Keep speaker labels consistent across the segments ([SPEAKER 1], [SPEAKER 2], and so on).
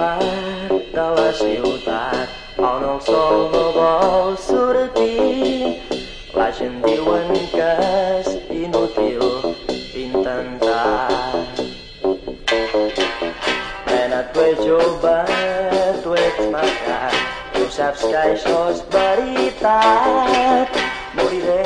[SPEAKER 1] part de la ciutat, on el sol no vol sortir. La gent diuen que és inútil intentar. Nena, tu ets jove, tu ets macat, tu saps que això és veritat. Moriré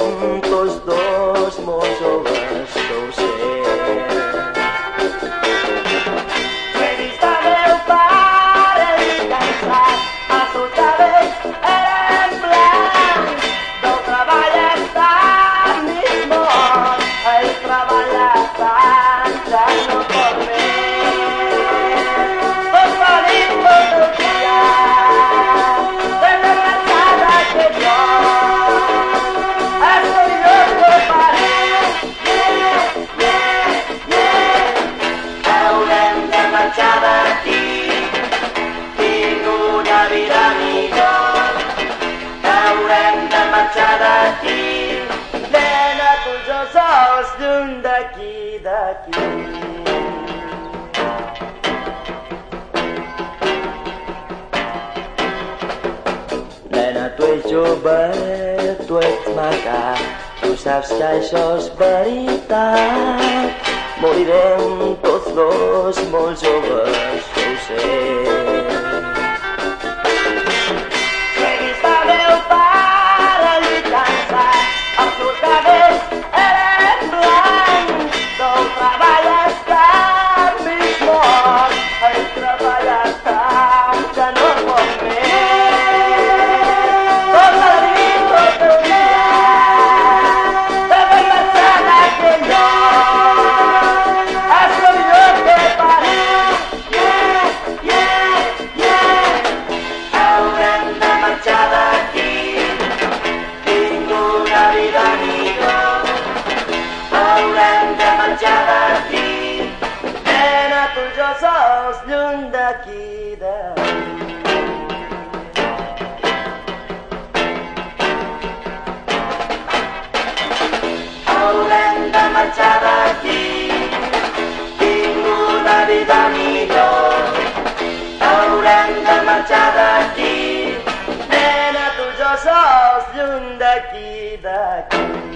[SPEAKER 1] marxar d'aquí, tinc una vida millor. Haurem de marxar d'aquí, nena, i jo sols, lluny d'aquí, d'aquí. Tu ets jove, tu ets maca, tu saps que això és veritat. Morirem tots dos molt joves, jo ho sé. D'aquí. Haurem de marxar d'aquí, tinc una vida millor. Haurem de marxar d'aquí, nena, tu jo sols, lluny d'aquí, d'aquí.